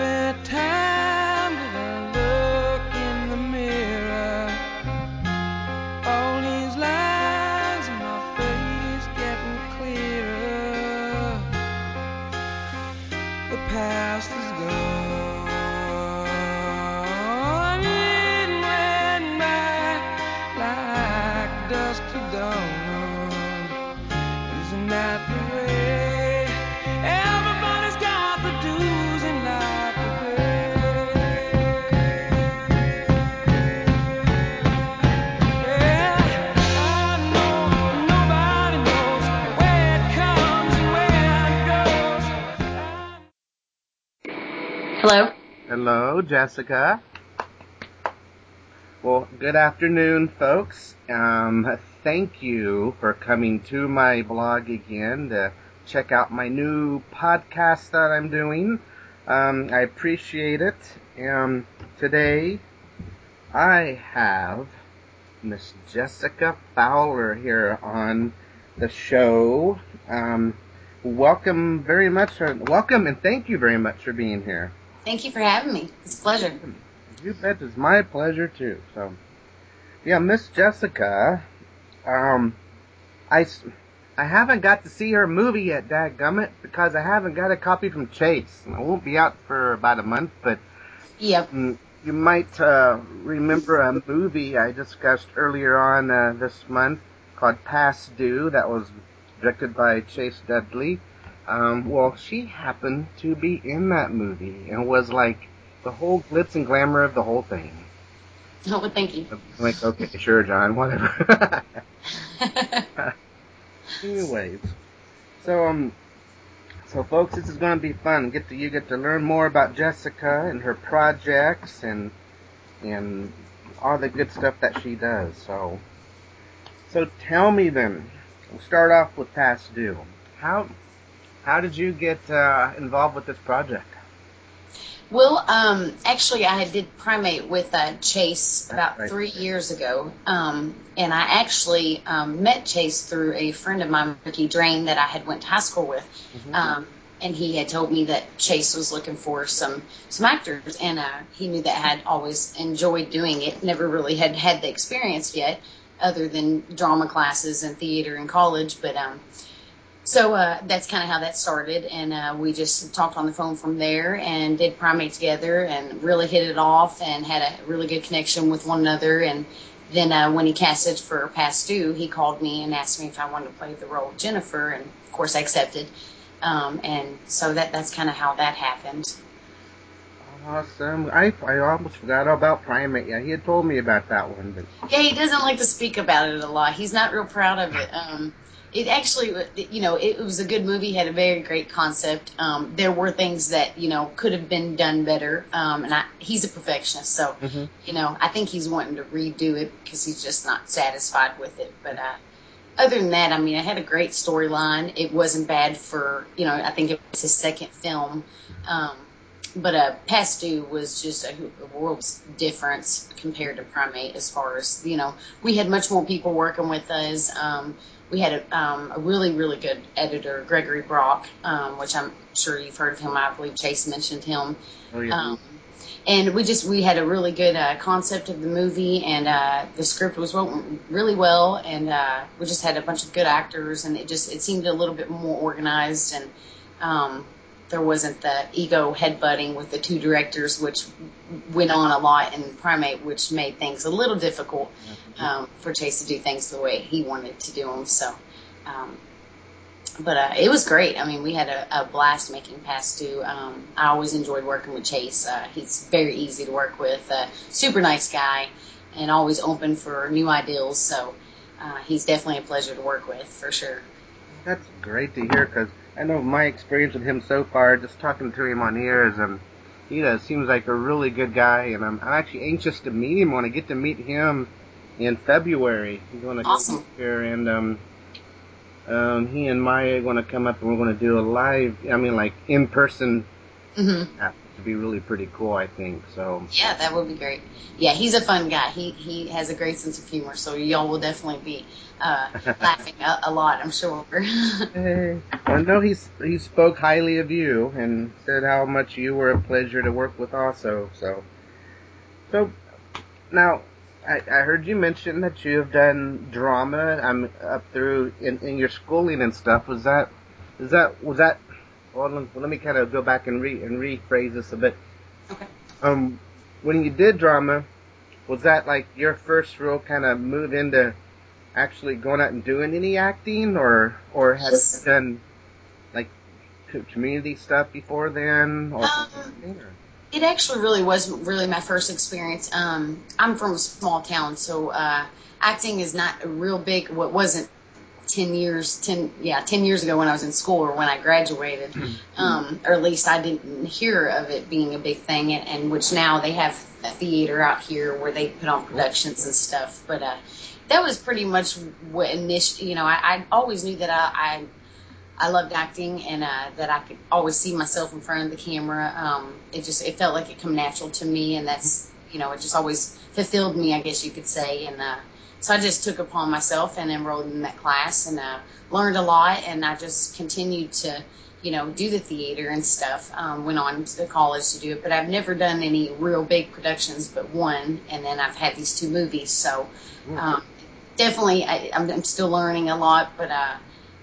every time Hello. Jessica. Well, good afternoon, folks. Um, thank you for coming to my blog again to check out my new podcast that I'm doing. Um, I appreciate it. Um, today I have Miss Jessica Fowler here on the show. Um, welcome very much. Welcome and thank you very much for being here. Thank you for having me. It's a pleasure. You bet it's my pleasure too. So, yeah, Miss Jessica, um, I, I haven't got to see her movie yet, Dadgummit, because I haven't got a copy from Chase. It won't be out for about a month, but Yep. mm, you might uh, remember a movie I discussed earlier on uh, this month called Past Due that was directed by Chase Dudley. Um, well, she happened to be in that movie and was like the whole glitz and glamour of the whole thing. Oh, well, thank you. I'm like, okay, sure, John, whatever. Anyways, so um, so folks, this is going to be fun. Get to you get to learn more about Jessica and her projects and and all the good stuff that she does. So, so tell me then. We'll start off with past due. How how did you get uh, involved with this project? well, um, actually, I did primate with uh, Chase about Right. three years ago, um, and I actually um, met Chase through a friend of mine, Ricky Drain, that I had went to high school with. Um, and he had told me that Chase was looking for some some actors, and uh, he knew that I had always enjoyed doing it. Never really had had the experience yet, other than drama classes and theater in college. But um, so uh, that's kind of how that started, and uh, we just talked on the phone from there and did primate together, and really hit it off, and had a really good connection with one another. And then uh, when he casted for Past Due, he called me and asked me if I wanted to play the role of Jennifer, and of course I accepted. Um, and so that that's kind of how that happened. Awesome. I I almost forgot about Primate. Yeah, he had told me about that one, but Yeah, he doesn't like to speak about it a lot. He's not real proud of it. Um, it actually, you know, it was a good movie. Had a very great concept. Um, there were things that you know could have been done better. Um, and I, he's a perfectionist, so Mhm. you know, I think he's wanting to redo it because he's just not satisfied with it. But uh, other than that, I mean, I had a great storyline. It wasn't bad for you know. I think it was his second film. Um, but uh, Past Due was just a, a world's difference compared to Primate as far as, you know, we had much more people working with us. Um, we had a, um, a really, really good editor, Gregory Brock, um, which I'm sure you've heard of him. I believe Chase mentioned him. oh yeah. Um, and we just we had a really good uh, concept of the movie, and uh, the script was wrote really well, and uh, we just had a bunch of good actors, and it just it seemed a little bit more organized, and um, there wasn't the ego headbutting with the two directors, which went on a lot in Primate, which made things a little difficult um, for Chase to do things the way he wanted to do them. So. Um, but uh, it was great. I mean, we had a, a blast making Past Due. Um, I always enjoyed working with Chase. Uh, he's very easy to work with, uh, super nice guy, and always open for new ideals. So uh, he's definitely a pleasure to work with for sure. That's great to hear because I know my experience with him so far, just talking to him on here, is um, he does seems like a really good guy, and I'm, I'm actually anxious to meet him when I get to meet him in February. He's going to Awesome. come here, and um, um, he and Maya are going to come up, and we're going to do a live, I mean, like in person hmm would be really pretty cool, I think. So, Yeah, that would be great. Yeah, he's a fun guy. He he has a great sense of humor, so y'all will definitely be uh, laughing a, a lot, I'm sure. Hey. I know he's he spoke highly of you and said how much you were a pleasure to work with also. So, so now I, I heard you mention that you have done drama. I'm up through in, in your schooling and stuff. Was that is that was that? Well, let, let me kind of go back and re and rephrase this a bit. Okay. Um, when you did drama, was that like your first real kind of move into actually going out and doing any acting, or or had you done like community stuff before then? Or, Um, It actually really wasn't really my first experience. Um, I'm from a small town, so uh, acting is not a real big. What wasn't ten years, ten yeah, ten years ago when I was in school or when I graduated, um, or at least I didn't hear of it being a big thing. And, and which now they have a theater out here where they put on productions and stuff. But uh, that was pretty much what initially. You know, I, I always knew that I. I I loved acting and uh, that I could always see myself in front of the camera. Um, it just it felt like it come natural to me, and that's you know it just always fulfilled me, I guess you could say. And uh, so I just took upon myself and enrolled in that class and uh, learned a lot, and I just continued to you know do the theater and stuff. Um, went on to college to do it, but I've never done any real big productions, but one, and then I've had these two movies. So um, definitely I, I'm, I'm still learning a lot, but. Uh,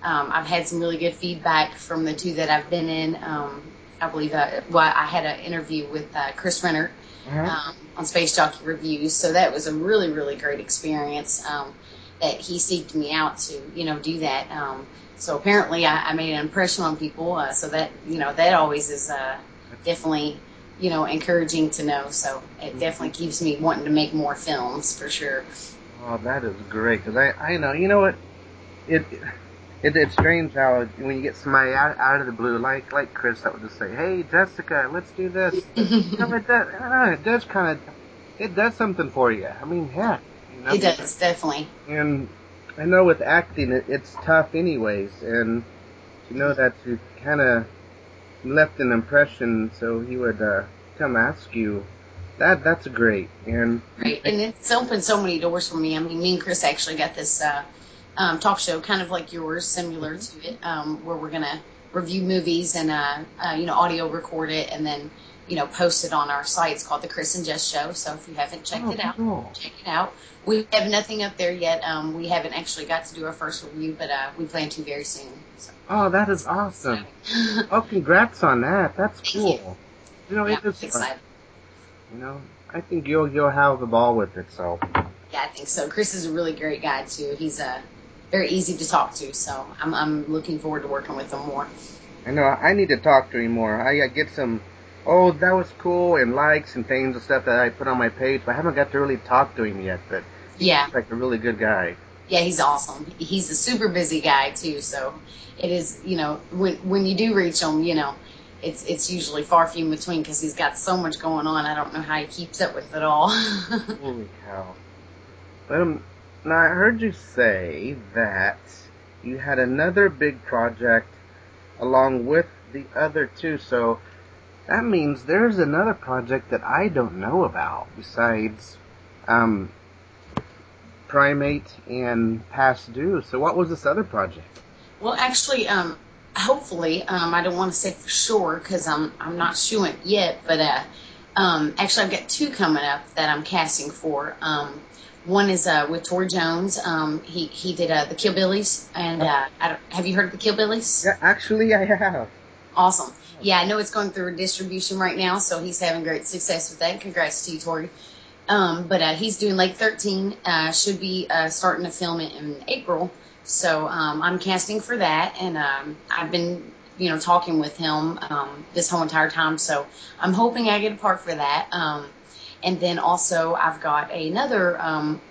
um, I've had some really good feedback from the two that I've been in. Um, I believe uh, well, I had an interview with uh, Chris Renner Uh-huh. um, on Space Jockey Reviews, so that was a really, really great experience. Um, that he seeked me out to, you know, do that. Um, so apparently, I, I made an impression on people. Uh, so that, you know, that always is uh, definitely, you know, encouraging to know. So it definitely keeps me wanting to make more films for sure. Oh, that is great because I I know you know what it. It, it's strange how when you get somebody out, out of the blue, like like Chris, that would just say, "Hey, Jessica, let's do this." you know, it does, know, it does kind of, it does something for you. I mean, heck, you know? It does definitely. And I know with acting, it, it's tough anyways, and to know that you kind of left an impression, so he would uh, come ask you. That that's great, and Right, and it's opened so many doors for me. I mean, me and Chris actually got this uh, um, talk show, kind of like yours, similar to it, um, where we're gonna review movies and uh, uh, you know audio record it and then you know post it on our site. It's called the Chris and Jess Show. So if you haven't checked Oh, it out, cool. check it out. We have nothing up there yet. Um, we haven't actually got to do our first review, but uh, we plan to very soon. So. Oh, that is awesome. Oh, congrats on that. That's Thank cool. You, know, yeah, it is. excited. You know, I think you'll you'll have the ball with it. So. Yeah, I think so. Chris is a really great guy too. He's uh, very easy to talk to, so I'm I'm looking forward to working with him more. I know I need to talk to him more. I uh, get some, oh that was cool and likes and things and stuff that I put on my page, but I haven't got to really talk to him yet. But Yeah, he's like a really good guy. yeah, he's awesome. He's a super busy guy too, so it is you know when when you do reach him, you know. It's it's usually far few in between because he's got so much going on. I don't know how he keeps up with it all. Holy cow! But um, now I heard you say that you had another big project along with the other two, so that means there's another project that I don't know about besides um, Primate and Past Due. So what was this other project? Well, actually, um, hopefully, um, I don't want to say for sure because I'm I'm not sure yet, but uh, um, actually, I've got two coming up that I'm casting for. Um, one is uh, with Tor Jones. Um, he he did uh, the Kill Billies, and uh, I don't, have you heard of the Kill Billies? Yeah, actually I have. Awesome. Yeah, I know it's going through a distribution right now, so he's having great success with that. Congrats to you, Tori. Um, but uh, he's doing Lake 13. Uh, should be uh, starting to film it in April. So um, I'm casting for that, and um, I've been, you know, talking with him um, this whole entire time. So I'm hoping I get a part for that. Um, and then also I've got another um,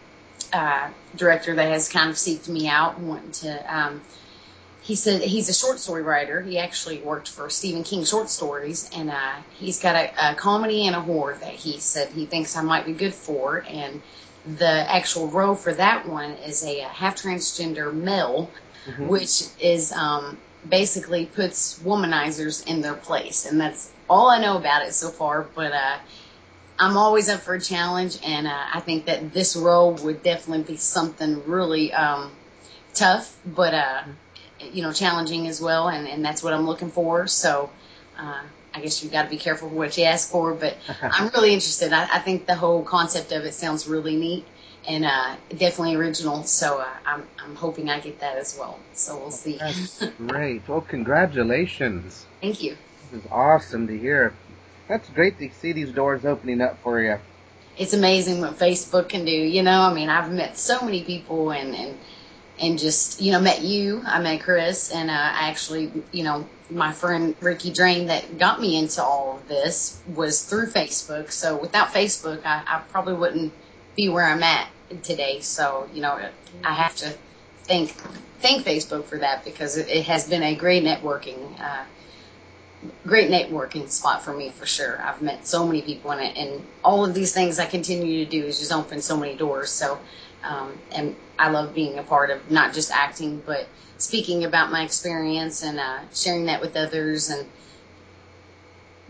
uh, director that has kind of seeked me out, wanting to. Um, he said he's a short story writer. He actually worked for Stephen King short stories, and uh, he's got a, a comedy and a horror that he said he thinks I might be good for. And the actual role for that one is a, half transgender male, Mhm. which is um, basically puts womanizers in their place, and that's all I know about it so far. But uh, I'm always up for a challenge, and uh, I think that this role would definitely be something really um, tough, but uh, you know, challenging as well, and, and that's what I'm looking for. So. I guess you've got to be careful what you ask for, but I'm really interested. I, I think the whole concept of it sounds really neat and uh, definitely original. So uh, I'm I'm hoping I get that as well. So we'll see. That's great. Well, congratulations. Thank you. This is awesome to hear. That's great to see these doors opening up for you. It's amazing what Facebook can do. You know, I mean, I've met so many people and and and just you know met you. I met Chris, and uh, I actually you know my friend Ricky Drain that got me into all of this was through Facebook. So without Facebook, I, I probably wouldn't be where I'm at today. So you know, I have to thank thank Facebook for that because it, it has been a great networking. Uh, Great networking spot for me for sure. I've met so many people in it, and all of these things I continue to do is just open so many doors. So, um, and I love being a part of not just acting, but speaking about my experience and uh, sharing that with others and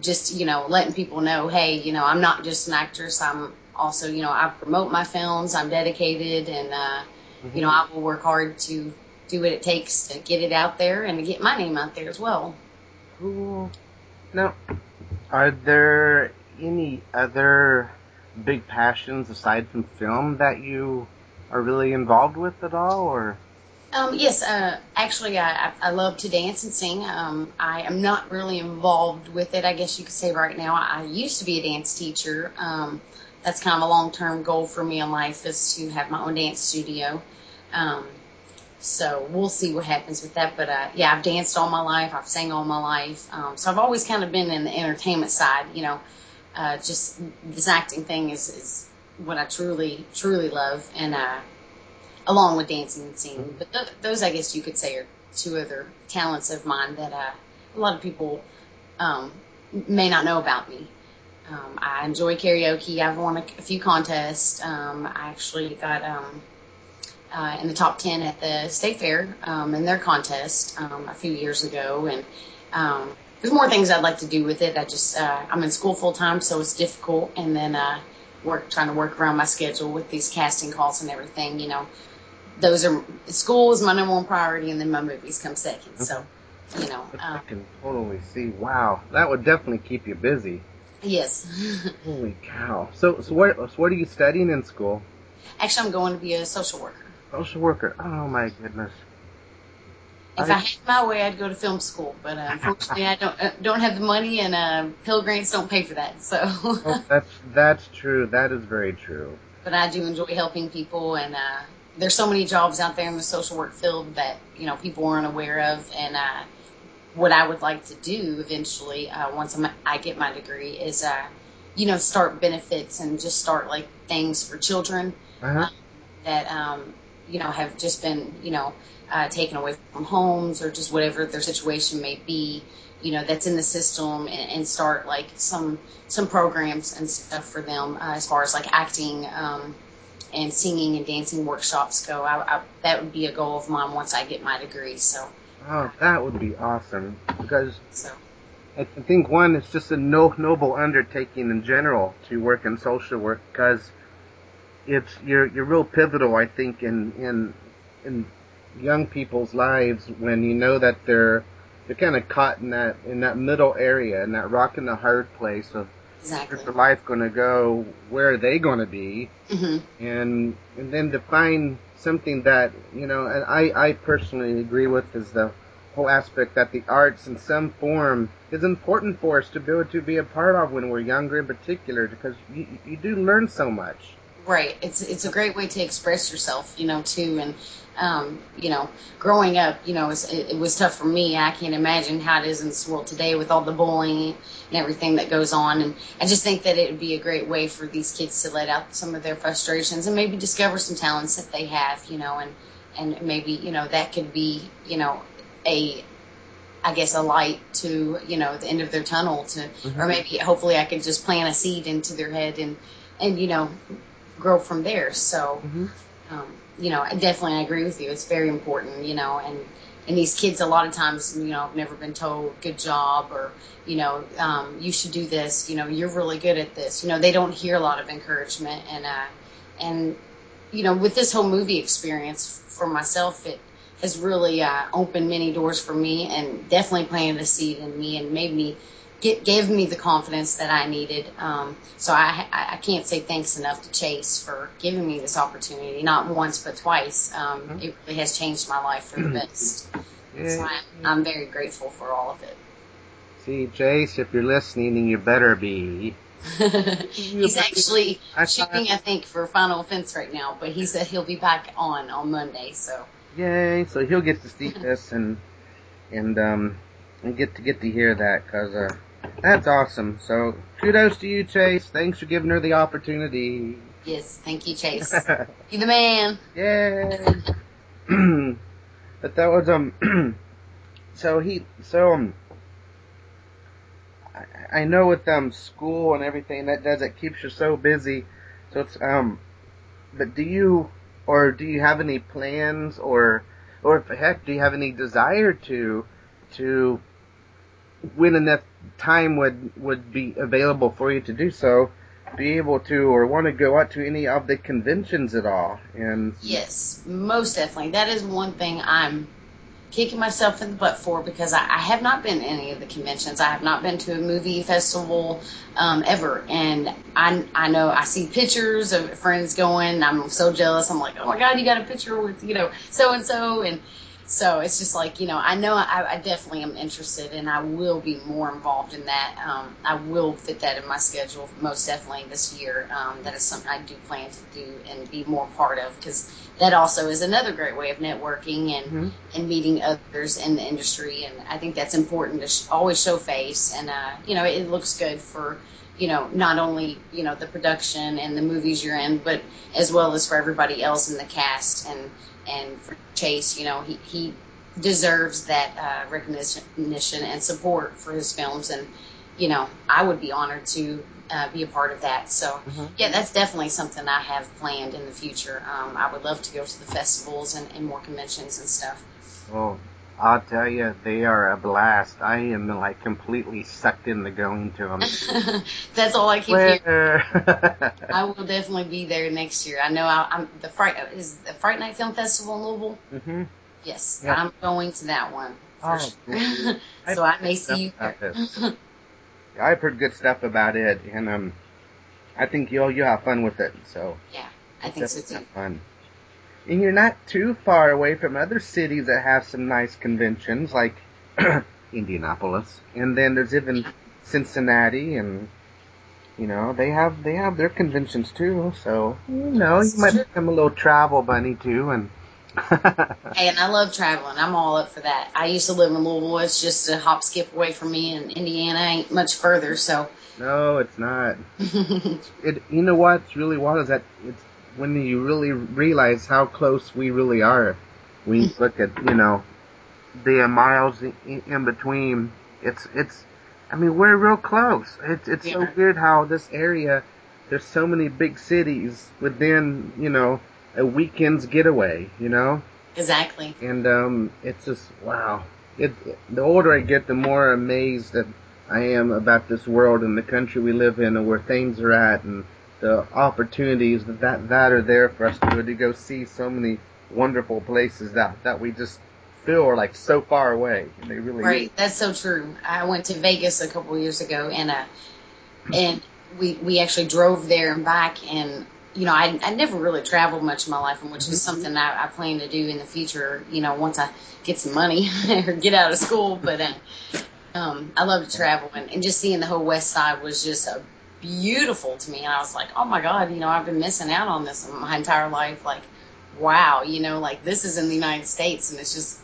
just you know letting people know hey you know i'm not just an actress. I'm also you know i promote my films. I'm dedicated and uh, you know i will work hard to do what it takes to get it out there and to get my name out there as well. Cool. Now, are there any other big passions aside from film that you are really involved with at all, or? Um, yes, uh, actually, I, I I love to dance and sing. Um, I am not really involved with it, I guess you could say right now. I used to be a dance teacher. Um, that's kind of a long term goal for me in life is to have my own dance studio. Um, so we'll see what happens with that. But uh, yeah, I've danced all my life. I've sang all my life. Um, so I've always kind of been in the entertainment side. You know, uh, just this acting thing is, is what I truly, truly love. And uh, along with dancing and singing. But th- those, I guess you could say, are two other talents of mine that uh, a lot of people um, may not know about me. Um, I enjoy karaoke. I've won a, a few contests. Um, I actually got um, uh, in the top 10 at the state fair um, in their contest um, a few years ago. And um, there's more things I'd like to do with it. I just, uh, I'm in school full time, so it's difficult. And then uh, work trying to work around my schedule with these casting calls and everything. You know, those are school is my number one priority, and then my movies come second. So, you know, I um, can totally see. Wow, that would definitely keep you busy. yes. Holy cow! So, so what? So what are you studying in school? Actually, I'm going to be a social worker. Social worker. Oh my goodness. If I- I had my way, I'd go to film school, but uh, unfortunately, I don't uh, don't have the money, and uh, Pell grants don't pay for that. So, Oh, that's that's true. That is very true. but I do enjoy helping people, and uh, there's so many jobs out there in the social work field that you know people aren't aware of, and uh, what I would like to do eventually, uh, once I'm, I get my degree, is uh, you know start benefits and just start like things for children Uh-huh. that um, you know have just been you know uh, taken away from homes or just whatever their situation may be you know that's in the system and, and start like some some programs and stuff for them uh, as far as like acting um, and singing and dancing workshops go I, I, that would be a goal of mine once I get my degree so Oh, that would be awesome. Because so I think one, it's just a no, noble undertaking in general to work in social work because it's you're you're real pivotal. I think in in in young people's lives when you know that they're they're kind of caught in that in that middle area in that rock and the hard place of exactly. where's their life going to go, where are they going to be, hmm and and then to find something that you know and I I personally agree with is the whole aspect that the arts in some form is important for us to be able to be a part of when we're younger in particular because you, you do learn so much Right. It's it's a great way to express yourself, you know, too. And um, you know, growing up, you know, it was, it, was tough for me. I can't imagine how it is in this world today with all the bullying and everything that goes on. And I just think that it would be a great way for these kids to let out some of their frustrations and maybe discover some talents that they have, you know, and and maybe you know that could be, you know, a I guess a light to you know the end of their tunnel to, or maybe hopefully I could just plant a seed into their head and and you know grow from there. So, Mhm. um, you know, I definitely I agree with you. It's very important, you know, and and these kids a lot of times, you know, have never been told good job or, you know, um, you should do this, you know, you're really good at this. You know, they don't hear a lot of encouragement and, uh, and, you know, with this whole movie experience for myself, it has really, uh, opened many doors for me and definitely planted a seed in me and made me get, gave me the confidence that I needed. Um, so I, I can't say thanks enough to Chase for giving me this opportunity, not once but twice. Um, Mhm. It really has changed my life for the best. So I'm, I'm very grateful for all of it. See, Chase, if you're listening, and you better be. he's actually shooting, I think, for Final Offense right now, but he said he'll be back on on Monday. So Yay! So he'll get to see this and and um and get to get to hear that because uh, that's awesome. So kudos to you, Chase. Thanks for giving her the opportunity. yes, thank you, Chase. you the man. Yay! but that was um. so he so um. I, I know with um school and everything that does it keeps you so busy. So it's um. But do you or do you have any plans or or heck do you have any desire to to when enough time would would be available for you to do so be able to or want to go out to any of the conventions at all and Yes, most definitely. That is one thing I'm kicking myself in the butt for because I, I have not been to any of the conventions. I have not been to a movie festival um, ever, and I I know I see pictures of friends going. I'm so jealous. I'm like, oh my god, you got a picture with you know so and so, and so it's just like you know I know I, I definitely am interested, and I will be more involved in that. Um, I will fit that in my schedule most definitely this year. Um, that is something I do plan to do and be more part of because that also is another great way of networking and Mhm. and meeting others in the industry. And I think that's important to sh- always show face. And uh, you know, it looks good for you know not only you know the production and the movies you're in, but as well as for everybody else in the cast and and for Chase. You know, he he deserves that uh, recognition and support for his films. And you know, I would be honored to uh, be a part of that. So Mhm. yeah, that's definitely something I have planned in the future. Um, I would love to go to the festivals and, and more conventions and stuff. well I'll tell you they are a blast I am like completely sucked into going to them that's all I keep hearing. I will definitely be there next year. I know I, I'm the fright is the Fright Night Film Festival in Louisville. hmm Yes, Yeah. I'm going to that one. Oh, sure. so I may see you there. I've heard good stuff about it, and um, I think you'll you'll have fun with it. So yeah, I think so too. fun. And you're not too far away from other cities that have some nice conventions, like Indianapolis, and then there's even Cincinnati, and you know they have they have their conventions too. So you know you might become a little travel bunny too, and Hey, and I love traveling. I'm all up for that. I used to live in Louisville. It's just a hop skip away from me, and Indiana ain't much further. So no, it's not. it you know what's really wild is that it's when you really realize how close we really are. We look at you know the miles in, between. It's it's i mean we're real close. It's it's so weird how this area there's so many big cities within you know a weekend's getaway you know? Exactly. and um it's just wow. It the older i get the more amazed that i am about this world and the country we live in and where things are at and the opportunities that that, that are there for us to, to go see so many wonderful places that that we just feel are like so far away and they really Right, that's so true. I went to Vegas a couple of years ago, and uh, and we we actually drove there and back, and you know, I I never really traveled much in my life, and which is something I, I plan to do in the future. You know, once I get some money or get out of school, but uh, um, I love to travel, and, and just seeing the whole West Side was just a beautiful to me, and I was like, oh my god, you know, I've been missing out on this my entire life, like. Wow, you know, like this is in the United States, and it's just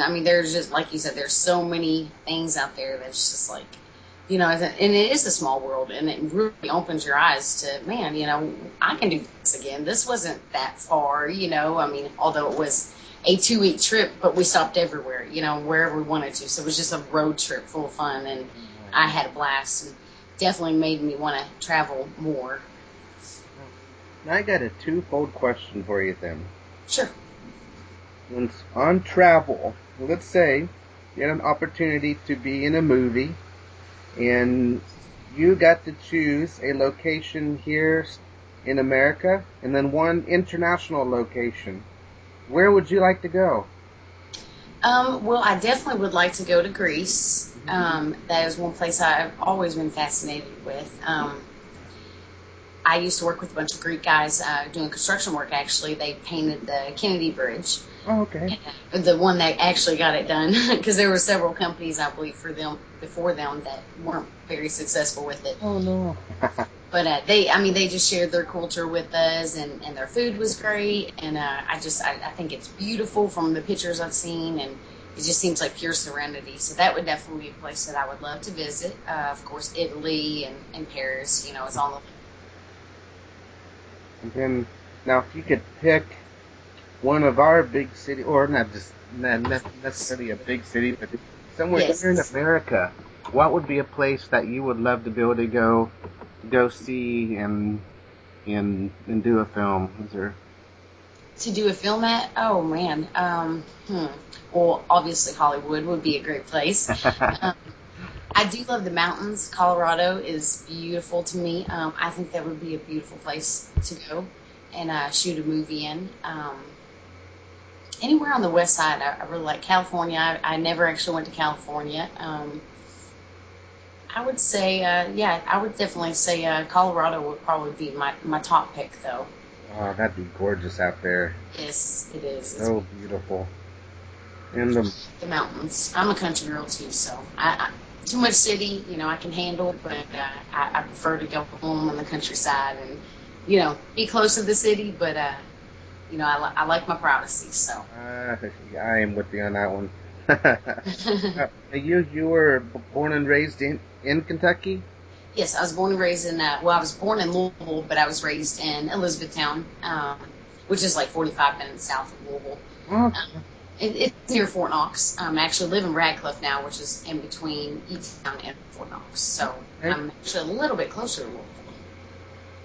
I mean, there's just like you said, there's so many things out there that's just like, you know, and it is a small world, and it really opens your eyes to, man, you know, I can do this again. This wasn't that far, you know. I mean, although it was a two week trip, but we stopped everywhere, you know, wherever we wanted to. So it was just a road trip full of fun, and mm-hmm. I had a blast, and definitely made me want to travel more. I got a twofold question for you then. Sure. once on travel, let's say you had an opportunity to be in a movie and you got to choose a location here in America and then one international location. Where would you like to go? Um, well, I definitely would like to go to Greece. Um, that is one place I've always been fascinated with. Um, I used to work with a bunch of Greek guys uh, doing construction work. Actually, they painted the Kennedy Bridge, Oh, okay. the one that actually got it done, because there were several companies, I believe, for them before them that weren't very successful with it. Oh no. But uh, they, I mean, they just shared their culture with us, and, and their food was great. And uh, I just, I, I think it's beautiful from the pictures I've seen, and it just seems like pure serenity. So that would definitely be a place that I would love to visit. Uh, of course, Italy and, and Paris, you know, is on the and then now if you could pick one of our big city or not just not necessarily a big city, but somewhere Yes. here in America, what would be a place that you would love to be able to go go see and and and do a film? Is there to do a film at. Oh man, um, hmm. Well, obviously Hollywood would be a great place. um, I do love the mountains. Colorado is beautiful to me. Um, I think that would be a beautiful place to go and uh, shoot a movie in. Um, anywhere on the west side, I, I really like California. I, I never actually went to California. Um, I would say, uh, yeah, I would definitely say uh, Colorado would probably be my, my top pick, though. Oh, that'd be gorgeous out there. Yes, it is. It's beautiful. And the the mountains. I'm a country girl too, so I, I too much city, you know, I can handle, but uh, I, I prefer to go home on the countryside and you know be close to the city, but uh, you know, I, li- I like my privacy. So uh, I am with you on that one. Uh, you you were born and raised in in Kentucky. yes, I was born and raised in uh, well, I was born in Louisville, but I was raised in Elizabethtown, um, which is like 45 minutes south of Louisville. Oh, It, it's near Fort Knox. Um, I actually live in Radcliff now, which is in between E-town and Fort Knox. So Okay. I'm actually a little bit closer to Louisville.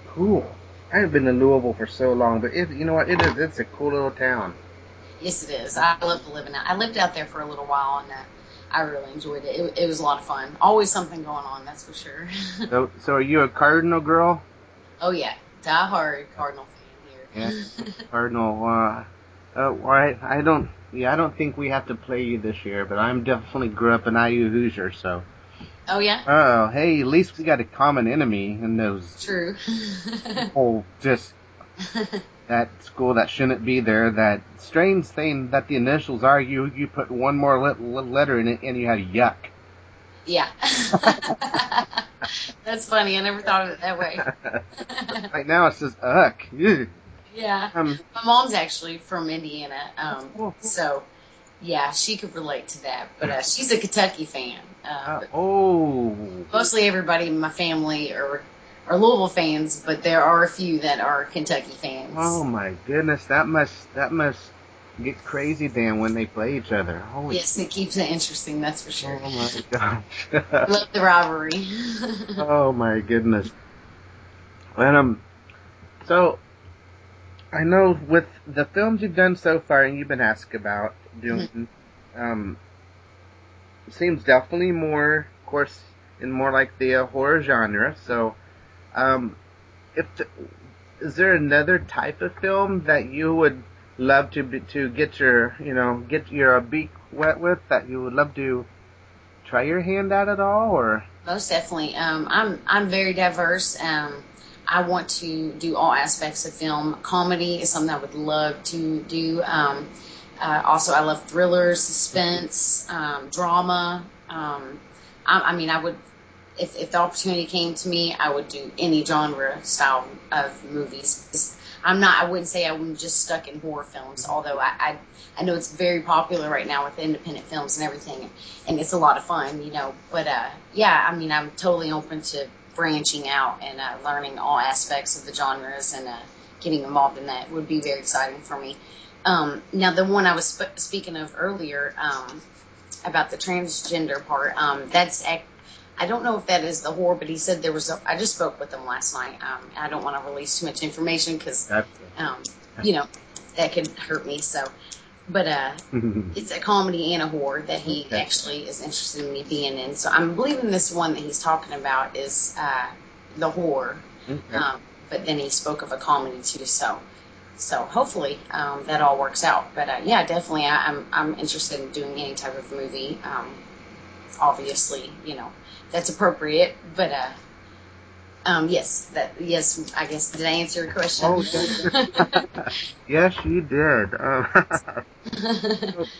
cool. I haven't been to Louisville for so long, but it, you know what? It is. It's a cool little town. Yes, it is. I love living out. I lived out there for a little while, and uh, I really enjoyed it. it. It was a lot of fun. Always something going on, that's for sure. So, so are you a Cardinal girl? oh yeah, die hard Cardinal fan here. yeah, Cardinal. Uh, uh, why? I don't. Yeah, I don't think we have to play you this year, but I'm definitely grew up an IU Hoosier, so. oh yeah, Oh, hey, at least we got a common enemy in those true. whole just that school that shouldn't be there. That strange thing that the initials are you. You put one more let, letter in it, and you have yuck. yeah, that's funny. I never thought of it that way. right now it says uck. Yeah, Um, my mom's actually from Indiana, um, so yeah, she could relate to that. But uh, she's a Kentucky fan. Uh, uh, oh, mostly everybody in my family are are Louisville fans, but there are a few that are Kentucky fans. oh my goodness, that must that must get crazy then when they play each other. Holy Yes, it keeps it interesting, that's for sure. Oh my gosh. Love the rivalry. oh my goodness. And um, so I know with the films you've done so far, and you've been asked about doing, um, seems definitely more, of course, in more like the uh, horror genre. So, um, if t- is there another type of film that you would love to be, to get your you know get your beak wet with that you would love to try your hand at at all or Most definitely. Um, I'm I'm very diverse. Um, I want to do all aspects of film. Comedy is something I would love to do. Um, uh, also, I love thrillers, suspense, um, drama. Um, I, I mean, I would, if, if the opportunity came to me, I would do any genre style of movies. I'm not. I wouldn't say I'm just stuck in horror films. Although I, I, I know it's very popular right now with independent films and everything, and it's a lot of fun, you know. But uh, yeah, I mean, I'm totally open to branching out and uh, learning all aspects of the genres and uh, getting involved in that would be very exciting for me. Um, now, the one I was sp- speaking of earlier um, about the transgender part, um, that's I don't know if that is the horror, but he said there was. A, I just spoke with him last night. Um, I don't want to release too much information because um, you know, that could hurt me. So, but uh, it's a comedy and a horror that he Okay. actually is interested in me being in. So I'm believing this one that he's talking about is uh, the horror. Okay. Um, but then he spoke of a comedy too. So, so hopefully um, that all works out. But uh, yeah, definitely, I, I'm I'm interested in doing any type of movie. Um, obviously, you know that's appropriate. But uh, um, yes, that yes, I guess did I answer your question? Oh, yes. you did. Um,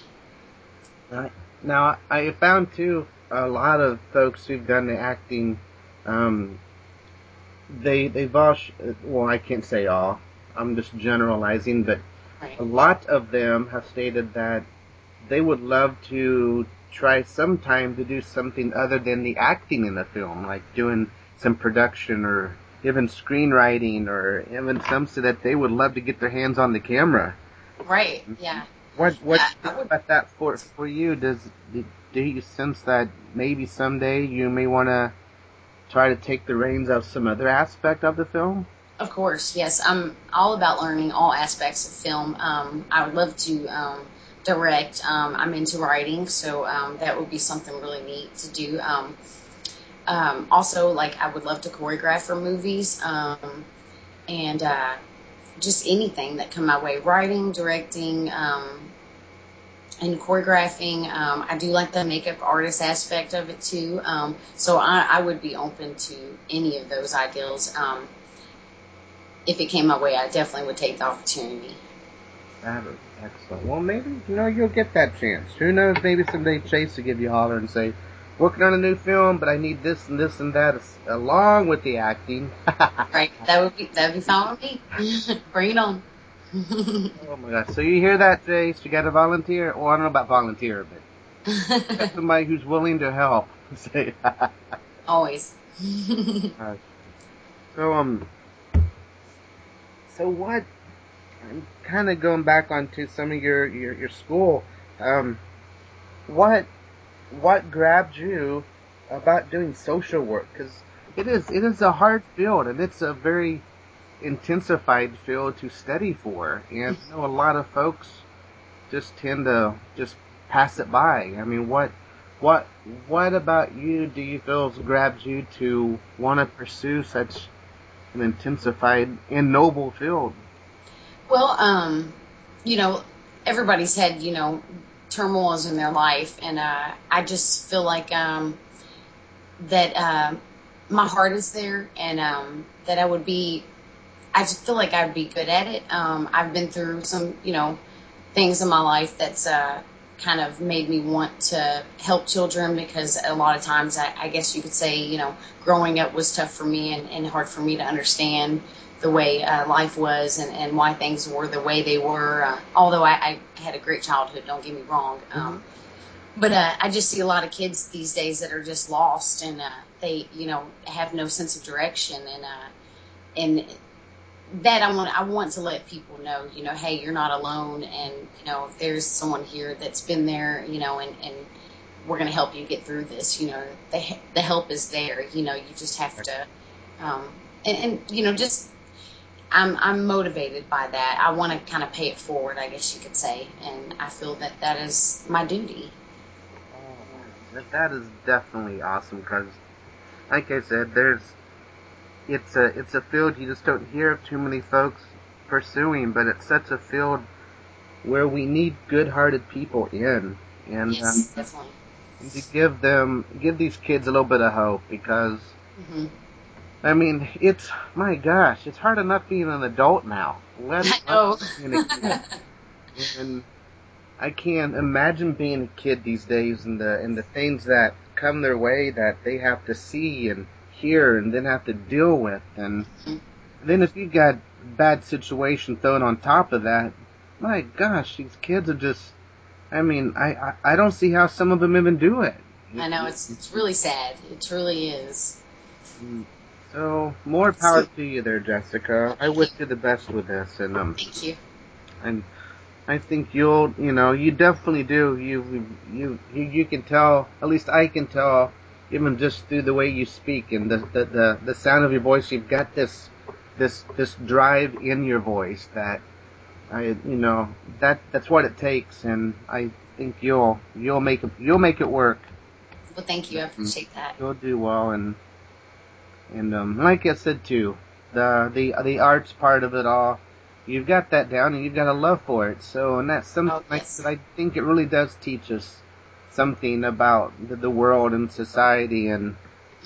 Right. Now, I found too a lot of folks who've done the acting. Um, they they've all sh- well, I can't say all. I'm just generalizing, but right. a lot of them have stated that they would love to try sometime to do something other than the acting in a film, like doing some production or even screenwriting or even some so that they would love to get their hands on the camera. Right. Yeah. What what Yeah, about that for for you? Does do you sense that maybe someday you may want to try to take the reins of some other aspect of the film? Of course, yes. I'm all about learning all aspects of film. Um, I would love to um, direct. Um, I'm into writing, so um, that would be something really neat to do. Um, um, also, like I would love to choreograph for movies, um, and uh, just anything that come my way. Writing, directing, um, and choreographing. I do like the makeup artist aspect of it too. So I, I would be open to any of those ideals. If it came my way, I definitely would take the opportunity. That is excellent. Well, maybe you know you'll get that chance. Who knows? Maybe someday Chase will give you a holler and say, "Working on a new film, but I need this and this and that along with the acting." Right? That would be that would be fine with me. Bring it on. Oh my gosh! So you hear that, Chase? You got to volunteer. Well, I don't know about volunteer, but somebody who's willing to help. Say. Always. So um, so what? I'm kind of going back onto some of your your, your school. Um, what what grabbed you about doing social work? Because it is it is a hard field and it's a very intensified field to study for. And I know a lot of folks just tend to just pass it by. I mean, what what what about you do you feel has grabbed you to want to pursue such an intensified and noble field? Well, um, you know, everybody's had, you know, turmoils in their life, and uh, I just feel like um, that uh, my heart is there, and um, that I would be. I just feel like I'd be good at it. Um, I've been through some, you know, things in my life that's uh, kind of made me want to help children because a lot of times I, I guess you could say, you know, growing up was tough for me and, and hard for me to understand the way uh, life was and, and why things were the way they were. Uh, although I, I had a great childhood, don't get me wrong. Um, but uh, I just see a lot of kids these days that are just lost and uh, they, you know, have no sense of direction and uh, and that I want I want to let people know, you know, hey, you're not alone, and you know, if there's someone here that's been there, you know, and and we're gonna help you get through this, you know, the the help is there, you know, you just have to, um, and, and you know, just I'm I'm motivated by that. I want to kind of pay it forward, I guess you could say, and I feel that that is my duty. That, that is definitely awesome because, like I said, there's it's a it's a field you just don't hear of too many folks pursuing, but it's such a field where we need good-hearted people in, and Yes, um, and to give them give these kids a little bit of hope because hmm I mean it's my gosh it's hard enough being an adult now. Let I and I can't imagine being a kid these days and the and the things that come their way that they have to see and hear and then have to deal with and then if you've got bad situation thrown on top of that, my gosh, these kids are just I mean, I, I, I don't see how some of them even do it. I know it's it's really sad. It truly is. So more power to you there, Jessica. I wish you the best with this and um Thank you. and I think you'll, you know, you definitely do. You, you, you, you can tell. At least I can tell, even just through the way you speak and the, the, the, the sound of your voice. You've got this, this, this drive in your voice that I, you know, that that's what it takes, and I think you'll you'll make it you'll make it work. Well, thank you. I appreciate that. You'll do well, and and um, like I said too, the the the arts part of it all, you've got that down, and you've got a love for it. So, and that's something Oh, like yes. that I think it really does teach us something about the, the world and society, and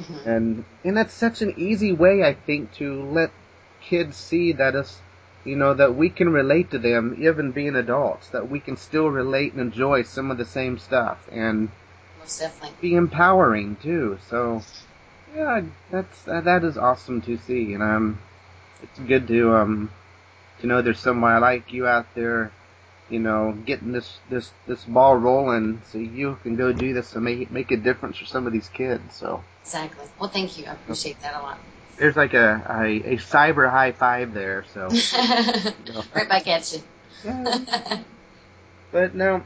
Mhm. and and that's such an easy way I think to let kids see that us you know that we can relate to them even being adults that we can still relate and enjoy some of the same stuff and Most definitely. be empowering too so yeah that's uh, that is awesome to see and um it's good to um to know there's somebody like you out there you know getting this this this ball rolling so you can go do this and make make a difference for some of these kids so Exactly. Well, thank you. I appreciate that a lot. there's like a, a, a cyber high five there, so. right back at you. but now,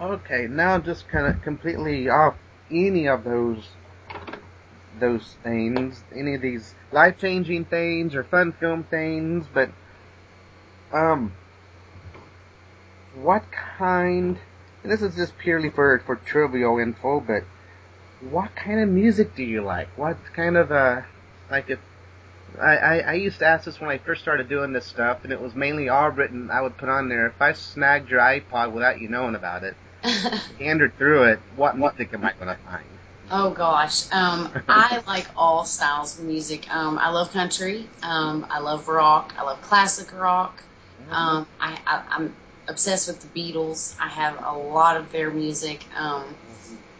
okay, now just kind of completely off any of those those things, any of these life changing things or fun film things, but um, what kind? And this is just purely for for trivial info, but what kind of music do you like? What kind of uh, like if I, I, I used to ask this when I first started doing this stuff, and it was mainly all written. I would put on there if I snagged your iPod without you knowing about it, wandered through it. What music am I going to find? oh gosh, um, I like all styles of music. Um, I love country. Um, I love rock. I love classic rock. Um, I, I, I'm obsessed with the Beatles. I have a lot of their music. Um,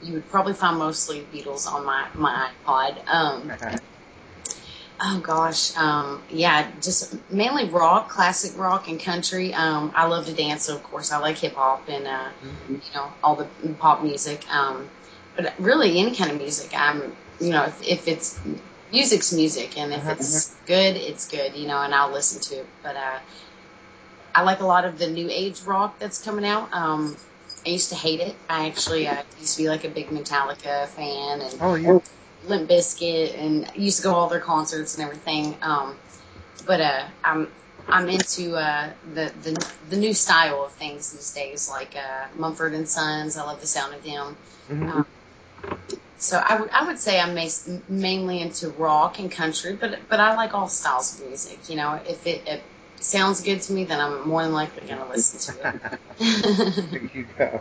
you would probably find mostly Beatles on my my iPod. Um, Oh gosh, um, yeah, just mainly rock, classic rock, and country. Um, I love to dance, so of course I like hip hop and uh, you know all the pop music. Um, but really, any kind of music. I'm, you know, if, if it's music's music, and if it's good, it's good. You know, and I'll listen to it. But uh, I like a lot of the new age rock that's coming out. Um, I used to hate it. I actually uh, used to be like a big Metallica fan, and Oh, you. Limp Bizkit and used to go to all their concerts and everything. Um, but uh, I'm I'm into uh, the, the the new style of things these days, like uh, Mumford and Sons. I love the sound of them. Mhm. Um, so I would I would say I'm mas- mainly into rock and country, but but I like all styles of music. You know, if it, it sounds good to me, then I'm more than likely going to listen to it. there you go.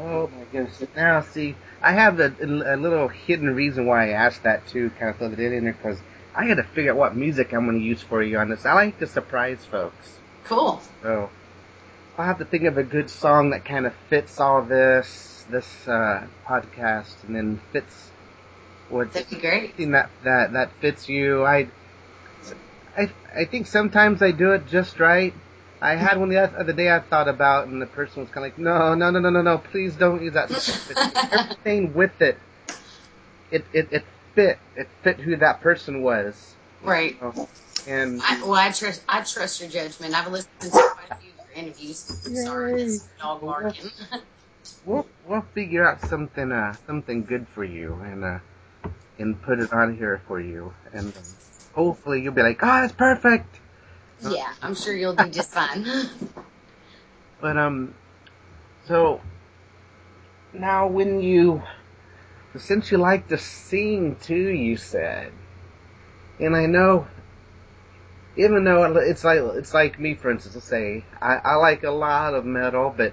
Oh my goodness! Now, see, I have a, a little hidden reason why I asked that too. Kind of throw that in there because I got to figure out what music I'm going to use for you on this. I like to surprise folks. cool. So I'll have to think of a good song that kind of fits all this this uh, podcast, and then fits what That'd be great. that that that fits you. I I I think sometimes I do it just right. I had one the other day I thought about, and the person was kind of like, "No, no, no, no, no, no! Please don't use that." Everything with it, it it it fit. It fit who that person was. Right. Oh, And I, well, I trust I trust your judgment. I've listened to quite a few of your interviews. I'm sorry, this dog barking. we'll we'll figure out something uh something good for you and uh and put it on here for you and um, hopefully you'll be like oh that's perfect yeah, I'm sure you'll do just fine. but um so now when you since you like to sing too you said and I know even though it's like it's like me for instance to say I, I like a lot of metal but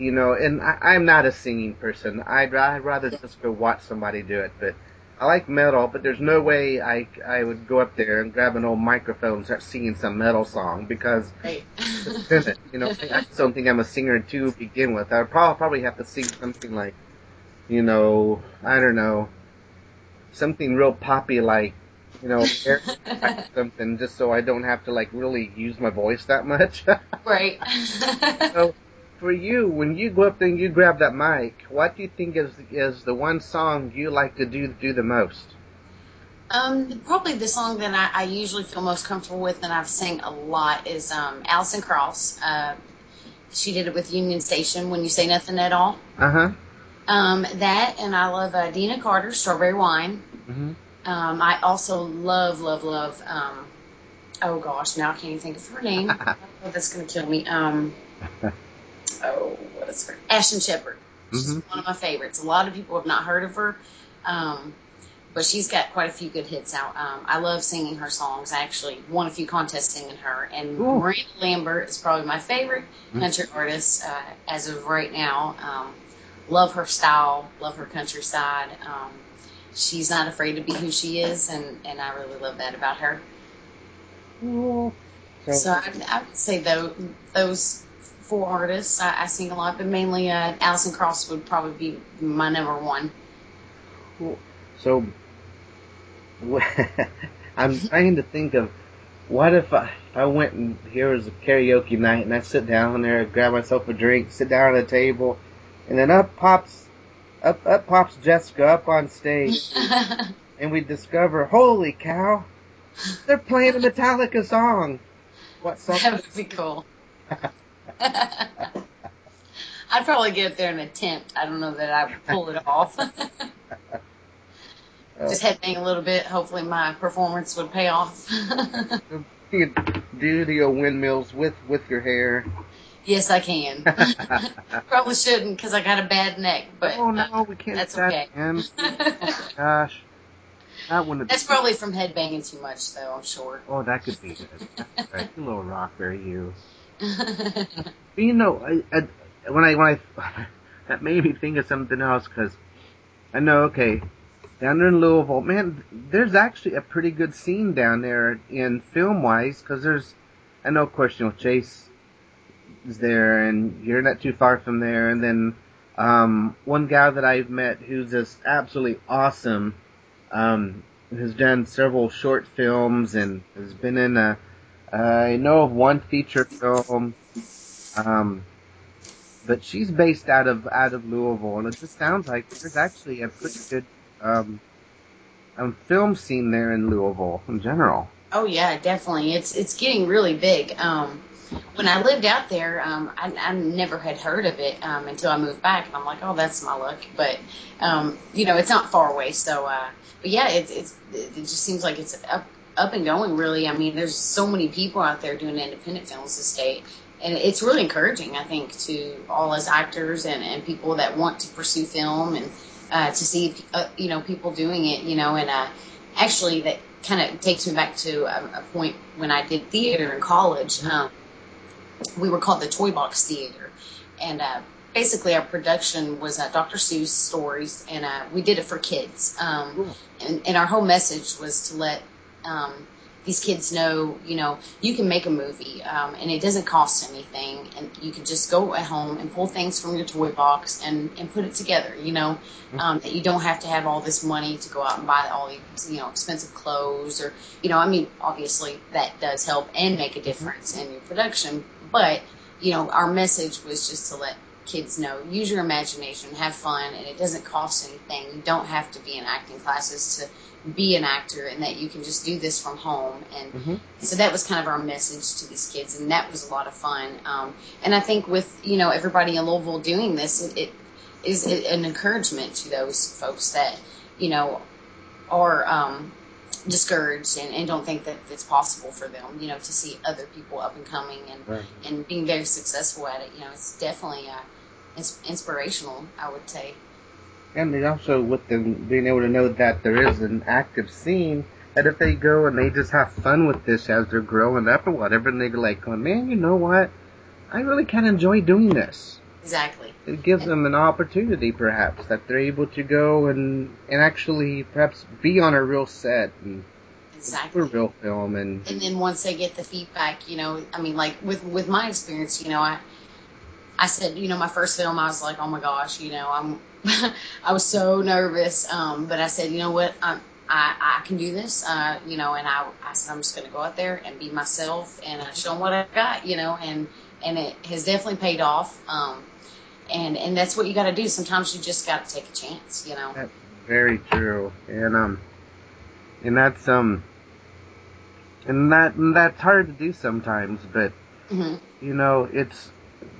you know, and I, I'm not a singing person. I'd, I'd rather just go watch somebody do it. But I like metal, but there's no way I, I would go up there and grab an old microphone and start singing some metal song because Right. it's in it. You know, I just don't think I'm a singer to begin with. I'd probably probably have to sing something like, you know, I don't know, something real poppy like, you know, Air- something just so I don't have to like really use my voice that much. right. So, for you, when you go up there and you grab that mic, what do you think is is the one song you like to do do the most? um, probably the song that I, I usually feel most comfortable with, and I've sang a lot, is um, Alison Krauss. Uh, she did it with Union Station. When you say nothing at all. Uh huh. Um, that and I love uh, Deana Carter, Strawberry Wine. hmm Um, I also love, love, love um, oh gosh, now I can't even think of her name. oh, that's gonna kill me. Um, oh, what is her? Ashton Shepherd. She's Mhm. one of my favorites. A lot of people have not heard of her, um, but she's got quite a few good hits out. Um, I love singing her songs. I actually won a few contests singing her, and Cool. Miranda Lambert is probably my favorite Mhm. country artist uh, as of right now. Um, love her style, love her countryside. Um, she's not afraid to be who she is, and, and I really love that about her. Cool. So, So I, I would say those, those four artists I, I sing a lot, but mainly uh, Alison Krauss would probably be my number one. cool. So, I'm trying to think of what if I, if I went and here was a karaoke night and I sit down there, grab myself a drink, sit down at a table, and then up pops, up up pops Jessica up on stage, and we discover, holy cow, they're playing a Metallica song. What song? that would be cool. I'd probably get up there and attempt. I don't know that I would pull it off. Just headbang a little bit. Hopefully, my performance would pay off. You could do the old windmills with with your hair. yes, I can. probably shouldn't because I got a bad neck, but oh no, we can't. that's okay. again. Gosh, that wouldn't. That's probably from headbanging too much, though. I'm sure. Oh, that could be good. Right. You little rocker, you. You know, I, I, when I when I that made me think of something else because I know. Okay, down there in Louisville, man, there's actually a pretty good scene down there in film wise because there's. I know, of course, you know Chase is there, and you're not too far from there, and then um, one guy that I've met who's just absolutely awesome. Um, has done several short films and has been in a. I know of one feature film, um, but she's based out of out of Louisville, and it just sounds like there's actually a pretty good um, um, film scene there in Louisville in general. Oh yeah, definitely. It's it's getting really big. Um, when I lived out there, um, I, I never had heard of it um, until I moved back, and I'm like, oh, that's my luck. But um, you know, it's not far away. So, uh, but yeah, it's it's it just seems like it's up up and going. Really, I mean, there's so many people out there doing independent films this day, and it's really encouraging. I think to all us actors and and people that want to pursue film and uh, to see uh, you know people doing it. You know, and uh, actually that kind of takes me back to a, a point when I did theater in college. Um, we were called the Toy Box Theater, and uh, basically our production was uh, Dr. Seuss stories, and uh, we did it for kids. Um, and, and our whole message was to let um, these kids know, you know, you can make a movie, um, and it doesn't cost anything, and you can just go at home and pull things from your toy box and, and put it together. You know, um, that you don't have to have all this money to go out and buy all these, you know, expensive clothes or, you know, I mean, obviously that does help and make a difference in your production, but you know, our message was just to let kids know, use your imagination, have fun, and it doesn't cost anything. You don't have to be in acting classes to be an actor, and that you can just do this from home. And Mhm. so that was kind of our message to these kids, and that was a lot of fun. Um, and I think with you know everybody in Louisville doing this, it, it is an encouragement to those folks that you know are um, discouraged and, and don't think that it's possible for them. You know, to see other people up and coming and Right. and being very successful at it. You know, it's definitely uh, ins- inspirational. I would say. And they also, with them being able to know that there is an active scene, that if they go and they just have fun with this as they're growing up or whatever, and they're like, going, man, you know what? I really kind of enjoy doing this. Exactly. It gives them an opportunity, perhaps, that they're able to go and, and actually perhaps be on a real set and Exactly. a real film and, and then once they get the feedback, you know, I mean, like with with my experience, you know, I I said, you know, my first film, I was like, oh my gosh, you know, I'm I was so nervous, um, but I said, you know what, I'm, I I can do this, uh, you know, and I I said I'm just going to go out there and be myself and uh, show them what I got, you know, and and it has definitely paid off. Um, and and that's what you got to do. Sometimes you just got to take a chance, you know. That's very true. And um and that's um and that and that's hard to do sometimes, but hmm you know, it's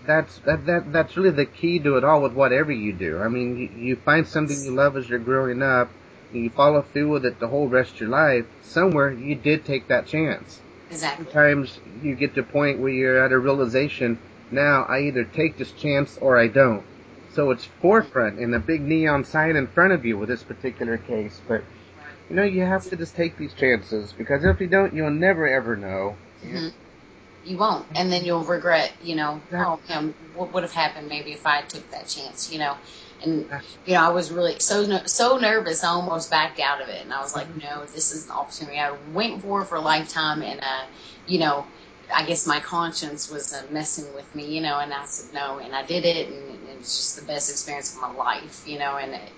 that's that, that that's really the key to it all with whatever you do. I mean, you, you find something you love as you're growing up, and you follow through with it the whole rest of your life. Somewhere you did take that chance. Exactly. sometimes you get to a point where you're at a realization, now I either take this chance or I don't. So it's forefront in a big neon sign in front of you with this particular case. But, you know, you have to just take these chances because if you don't, you'll never ever know. hmm You won't, and then you'll regret. You know, oh, know, what would have happened maybe if I took that chance? You know, and you know, I was really so so nervous, I almost backed out of it, and I was like, no, this is an opportunity I went for for a lifetime, and uh, you know, I guess my conscience was uh, messing with me, you know, and I said no, and I did it, and it was just the best experience of my life, you know, and it,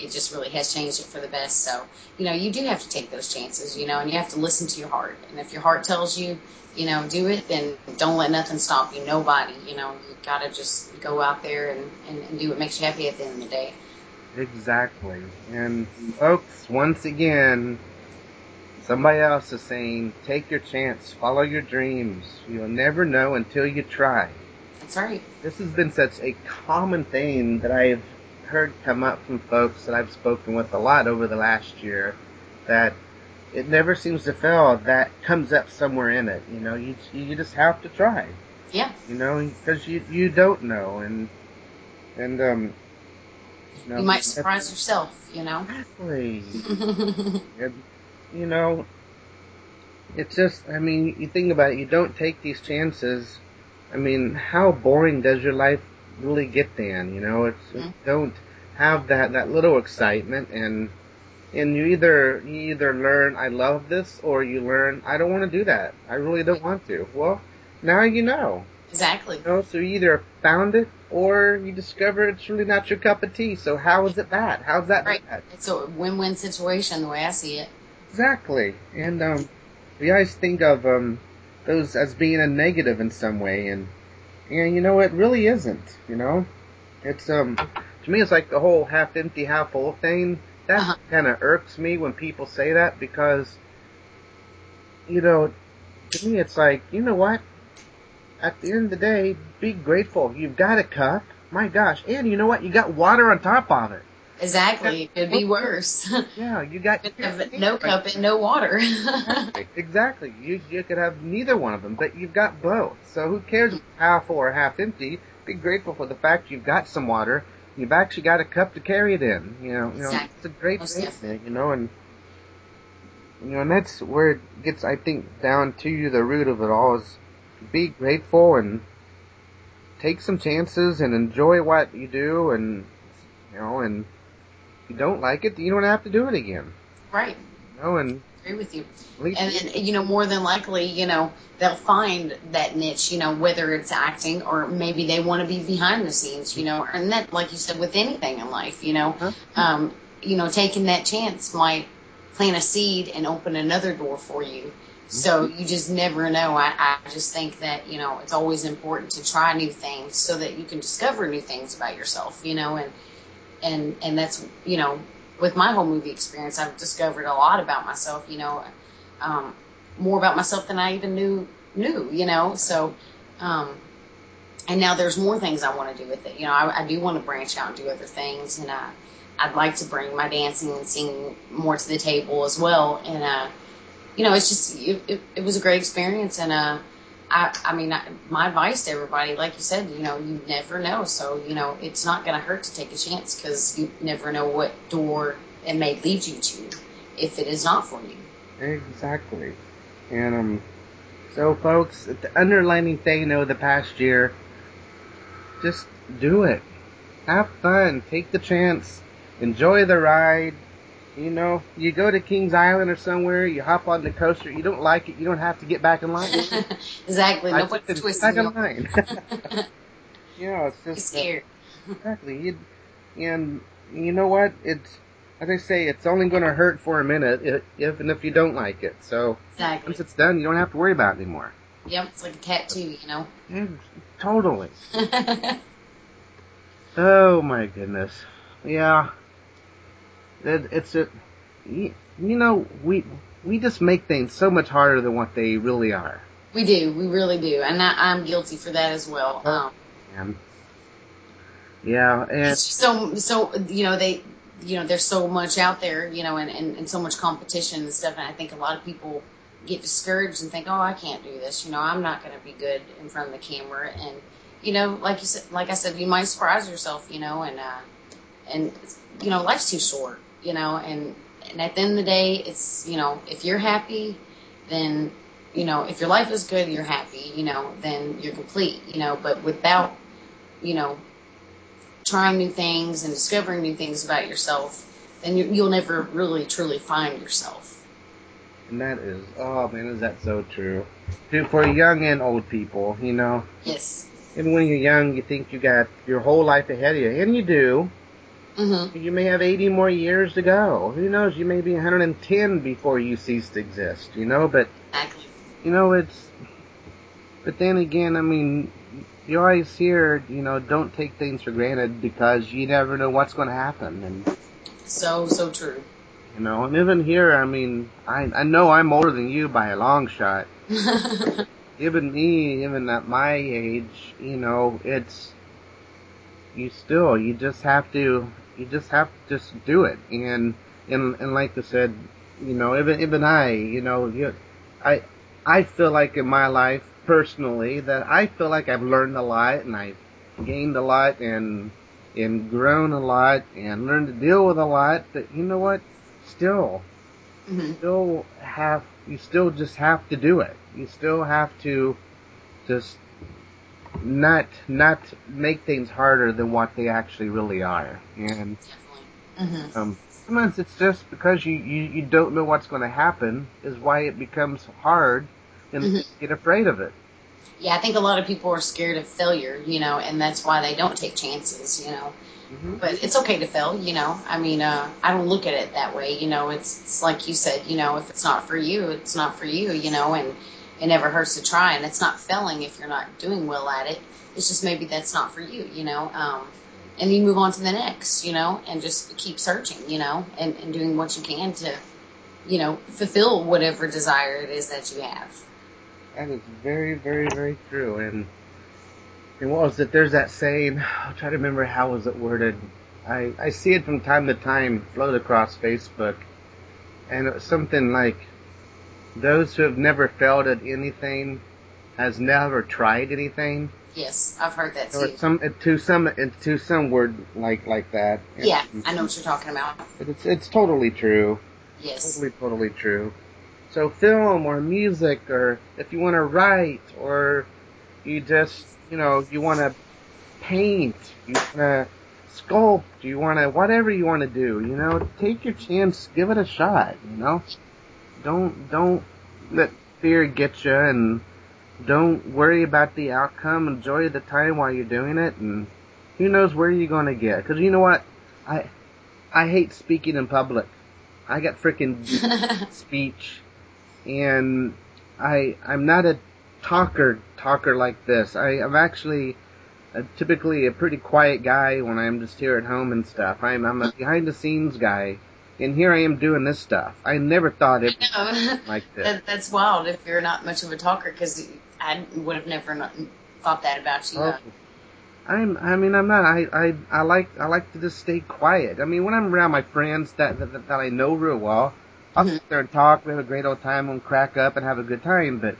it just really has changed it for the best. So, you know, you do have to take those chances, you know, and you have to listen to your heart. And if your heart tells you, you know, do it, then don't let nothing stop you. Nobody, you know, you gotta just go out there and, and, and do what makes you happy at the end of the day. Exactly. And folks, once again, somebody else is saying, take your chance, follow your dreams. You'll never know until you try. That's right. This has been such a common thing that I've heard come up from folks that I've spoken with a lot over the last year that it never seems to fail. That comes up somewhere in it. You know, you you just have to try. Yeah. You know, because you you don't know, and and um. know, You might surprise yourself, you know. Exactly. And, you know, it's just, I mean, you think about it, you don't take these chances. I mean, how boring does your life really get then? You know, it's, Mhm. you don't have that, that little excitement and, and you either, you either learn, I love this, or you learn, I don't want to do that. I really don't want to. Well, now you know. exactly. You know, so you either found it or you discover it's really not your cup of tea. So how is it bad? How's that Right. bad? It's a win-win situation the way I see it. Exactly. And um, we always think of um, those as being a negative in some way, and and you know it really isn't. You know, it's um to me it's like the whole half empty, half full thing. That Uh-huh. kind of irks me when people say that because you know to me it's like you know what at the end of the day be grateful you've got a cup my gosh and you know what you got water on top of it Exactly. It could be worse. yeah you got no cup and no water. Exactly. You you could have neither one of them, but you've got both. So who cares if it's half full or half empty? Be grateful for the fact you've got some water. You've actually got a cup to carry it in. You know, you know, Exactly. it's a great Most thing, you know, and you know, and that's where it gets, I think, down to the root of it all is be grateful and take some chances and enjoy what you do, and you know, and you don't like it, you don't have to do it again. right. You know, and Agree with you. And then, you know, more than likely, you know, they'll find that niche, you know, whether it's acting or maybe they want to be behind the scenes, you know, and that, like you said, with anything in life, you know, Huh? um, you know, taking that chance might plant a seed and open another door for you. So you just never know. I, I just think that, you know, it's always important to try new things so that you can discover new things about yourself, you know, and, and, and that's, you know, with my whole movie experience, I've discovered a lot about myself, you know, um, more about myself than I even knew, knew, you know, so, um, and now there's more things I want to do with it. You know, I, I do want to branch out and do other things, and uh, I'd like to bring my dancing and singing more to the table as well. And uh, you know, it's just it, it, it was a great experience, and uh, I I mean, I, my advice to everybody, like you said, you know, you never know, so you know, it's not going to hurt to take a chance because you never know what door it may lead you to if it is not for you. Exactly. And um so folks, the underlining thing though the past year, just do it. Have fun, take the chance, enjoy the ride. You know, you go to Kings Island or somewhere, you hop on the coaster, you don't like it, you don't have to get back in line. exactly. I Nobody's twisting back in line. you know, it's just uh, scared. exactly. You, and you know what? It's as I say, it's only going to hurt for a minute if, if and if you don't like it. So Exactly. once it's done, you don't have to worry about it anymore. Yep, it's like a tattoo, you know. Yeah, totally. Oh my goodness. Yeah. It, it's a, you, you know, we we just make things so much harder than what they really are. we do, we really do, and I, I'm guilty for that as well. Um, And yeah, and so so you know they you know there's so much out there you know and, and, and so much competition and stuff and i think a lot of people get discouraged and think, oh, I can't do this. You know, I'm not going to be good in front of the camera. And you know, like you said, like I said, you might surprise yourself. You know, and uh, and you know, life's too short. You know, and and at the end of the day, it's you know, if you're happy, then you know, if your life is good, you're happy. You know, then you're complete. You know, but without you know, trying new things and discovering new things about yourself, then you, you'll never really truly find yourself. And that is, oh man, is that so true? For young and old people, you know, Yes. even when you're young, you think you got your whole life ahead of you, and you do. Mhm. You may have 80 more years to go. Who knows? You may be 110 before you cease to exist, you know, but Exactly. you know, it's. But then again, I mean, you always hear, you know, don't take things for granted because you never know what's going to happen. And, So so true. you know, and even here, I mean, I, I know I'm older than you by a long shot. Even me, even at my age, you know, it's, you still, you just have to, you just have to just do it. And, and, and like I said, you know, even, even I, you know, you, I, I feel like in my life personally that I feel like I've learned a lot and I've gained a lot and, and grown a lot and learned to deal with a lot, but you know what? Still, Mhm. still have you still just have to do it. You still have to just not not make things harder than what they actually really are. And Mhm. um, sometimes it's just because you, you, you don't know what's going to happen is why it becomes hard and Mhm. get afraid of it. Yeah, I think a lot of people are scared of failure, you know, and that's why they don't take chances, you know. Mm-hmm. But it's okay to fail, you know. I mean, uh, I don't look at it that way, you know. It's, it's like you said, you know, if it's not for you, it's not for you, you know, and it never hurts to try. And it's not failing if you're not doing well at it. It's just maybe that's not for you, you know. Um, and you move on to the next, you know, and just keep searching, you know, and, and doing what you can to, you know, fulfill whatever desire it is that you have. That is very, very, very true. And and what was it? There's that saying. I'll try to remember how was it worded. I I see it from time to time float across Facebook, and it was something like, "Those who have never failed at anything has never tried anything." Yes, I've heard that Or too. some to some to some word like like that. Yeah, And I know what you're talking about. It's it's totally true. Yes. Totally, totally true. So film or music or if you want to write or you just, you know, you want to paint, you want to sculpt, you want to, whatever you want to do, you know, take your chance, give it a shot, you know? Don't, don't let fear get you and don't worry about the outcome. Enjoy the time while you're doing it and who knows where you're going to get. Cause you know what? I, I hate speaking in public. I got freaking speech and I I'm not a talker talker like this. I, I'm actually a, typically a pretty quiet guy when I'm just here at home and stuff. I'm I'm a behind the scenes guy, and here I am doing this stuff. I never thought it like this. that, that's wild if you're not much of a talker because I would have never not, thought that about you. Oh, I'm. I mean, I'm not. I, I. I like. I like to just stay quiet. I mean, when I'm around my friends that that, that I know real well, I'll Mhm. sit there and talk. We have a great old time and crack up and have a good time. But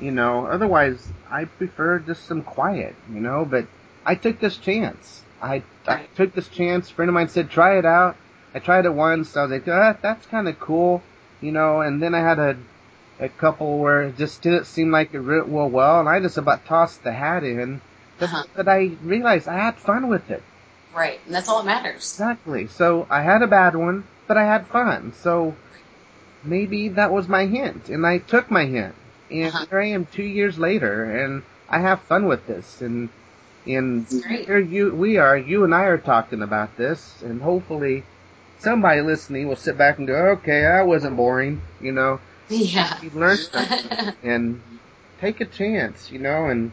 you know, otherwise, I prefer just some quiet. You know, but I took this chance. I, I took this chance. A friend of mine said, "Try it out." I tried it once. I was like, ah, "That's kind of cool," you know. And then I had a a couple where it just didn't seem like it went well, well, and I just about tossed the hat in. But, Uh-huh. but I realized I had fun with it. Right, and that's all that matters. Exactly. So I had a bad one, but I had fun. So maybe that was my hint, and I took my hint. And Uh-huh. here I am two years later, and I have fun with this. And and here you we are, you and I are talking about this, and hopefully somebody listening will sit back and go, okay, I wasn't boring, you know. Yeah. You learned something and take a chance, you know, and